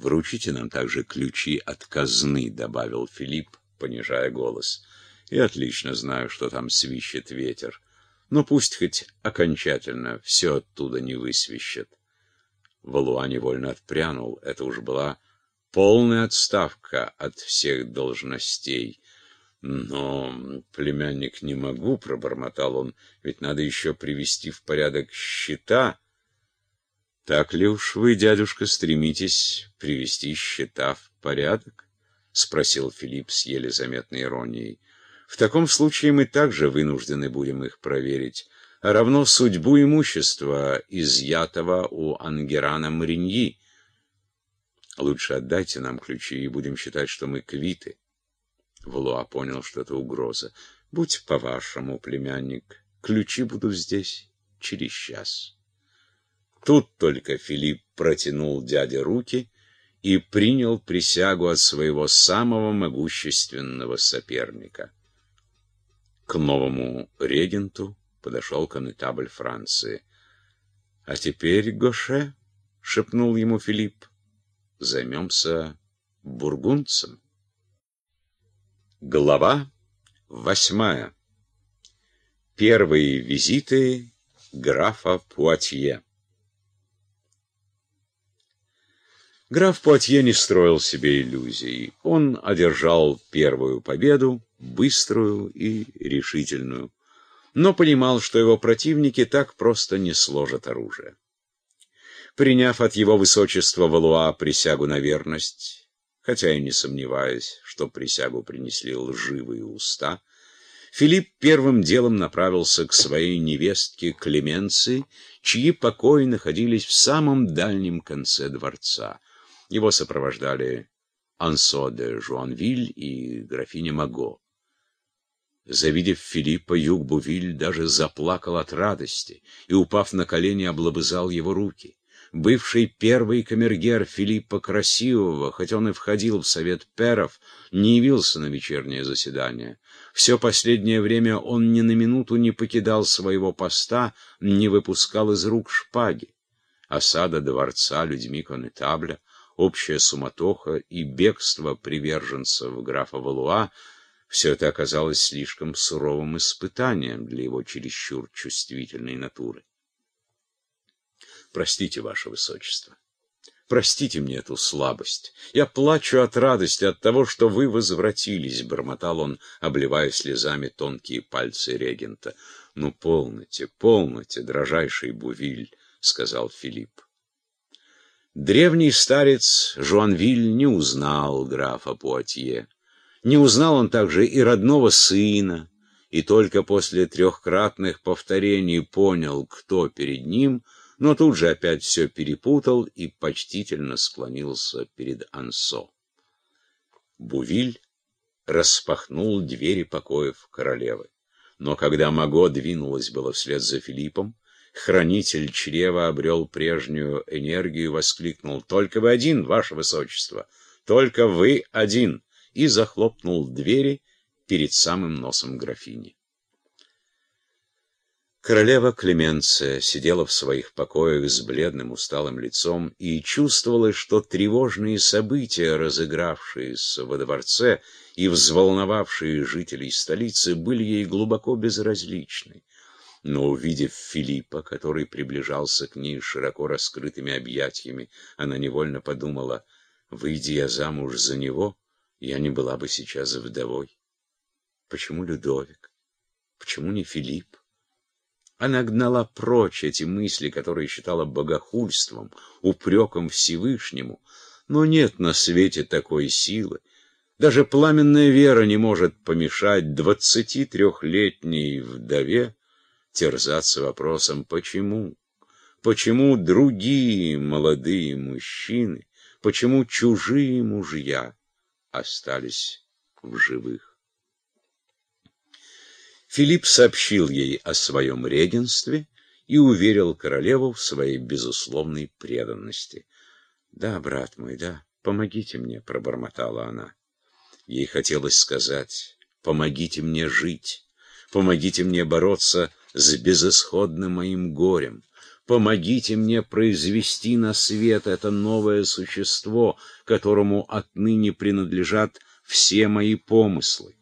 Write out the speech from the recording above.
Вручите нам также ключи от казны, добавил Филипп, понижая голос. Я отлично знаю, что там свищет ветер. Но пусть хоть окончательно все оттуда не высвищет. Валуа невольно отпрянул. Это уж была полная отставка от всех должностей. Но, племянник, не могу, пробормотал он, ведь надо еще привести в порядок счета. Так ли уж вы, дядюшка, стремитесь привести счета в порядок? Спросил Филипп с еле заметной иронией. В таком случае мы также вынуждены будем их проверить, а равно судьбу имущества, изъятого у Ангерана Мариньи. Лучше отдайте нам ключи, и будем считать, что мы квиты. Валуа понял, что это угроза. «Будь по-вашему, племянник, ключи будут здесь через час». Тут только Филипп протянул дяде руки и принял присягу от своего самого могущественного соперника. К новому регенту подошел конетабль Франции. «А теперь, Гоше», — шепнул ему Филипп, — «займемся бургундцем». Глава восьмая. Первые визиты графа Пуатье. Граф Пуатье не строил себе иллюзий. Он одержал первую победу, быструю и решительную, но понимал, что его противники так просто не сложат оружие. Приняв от его высочества Валуа присягу на верность, хотя и не сомневаясь, что присягу принесли лживые уста, Филипп первым делом направился к своей невестке Клеменции, чьи покои находились в самом дальнем конце дворца. Его сопровождали Ансо де Жуанвиль и графиня Маго. Завидев Филиппа, Юг Бувиль даже заплакал от радости и, упав на колени, облобызал его руки бывший первый камергер Филиппа Красивого, хоть он и входил в совет перов, не явился на вечернее заседание. Все последнее время он ни на минуту не покидал своего поста, не выпускал из рук шпаги. Осада дворца людьми конетабля, общая суматоха и бегство приверженцев графа Валуа — все это оказалось слишком суровым испытанием для его чересчур чувствительной натуры. Простите, ваше высочество. Простите мне эту слабость. Я плачу от радости от того, что вы возвратились, — бормотал он, обливая слезами тонкие пальцы регента. — Ну, полноте, полноте, дрожайший Бувиль, — сказал Филипп. Древний старец Жуанвиль не узнал графа Пуатье. Не узнал он также и родного сына, и только после трехкратных повторений понял, кто перед ним — но тут же опять все перепутал и почтительно склонился перед Ансо. Бувиль распахнул двери покоев королевы. Но когда Маго двинулась было вслед за Филиппом, хранитель чрева обрел прежнюю энергию и воскликнул «Только вы один, ваше высочество! Только вы один!» и захлопнул двери перед самым носом графини. Королева Клеменция сидела в своих покоях с бледным усталым лицом и чувствовала, что тревожные события, разыгравшиеся во дворце и взволновавшие жителей столицы, были ей глубоко безразличны. Но, увидев Филиппа, который приближался к ней широко раскрытыми объятиями, она невольно подумала, «Выйди я замуж за него, я не была бы сейчас вдовой. Почему Людовик? Почему не Филипп? Она гнала прочь эти мысли, которые считала богохульством, упреком Всевышнему. Но нет на свете такой силы. Даже пламенная вера не может помешать двадцати трехлетней вдове терзаться вопросом «почему?». Почему другие молодые мужчины, почему чужие мужья остались в живых? Филипп сообщил ей о своем регенстве и уверил королеву в своей безусловной преданности. «Да, брат мой, да, помогите мне», — пробормотала она. Ей хотелось сказать «помогите мне жить, помогите мне бороться с безысходным моим горем, Помогите мне произвести на свет это новое существо, которому отныне принадлежат все мои помыслы.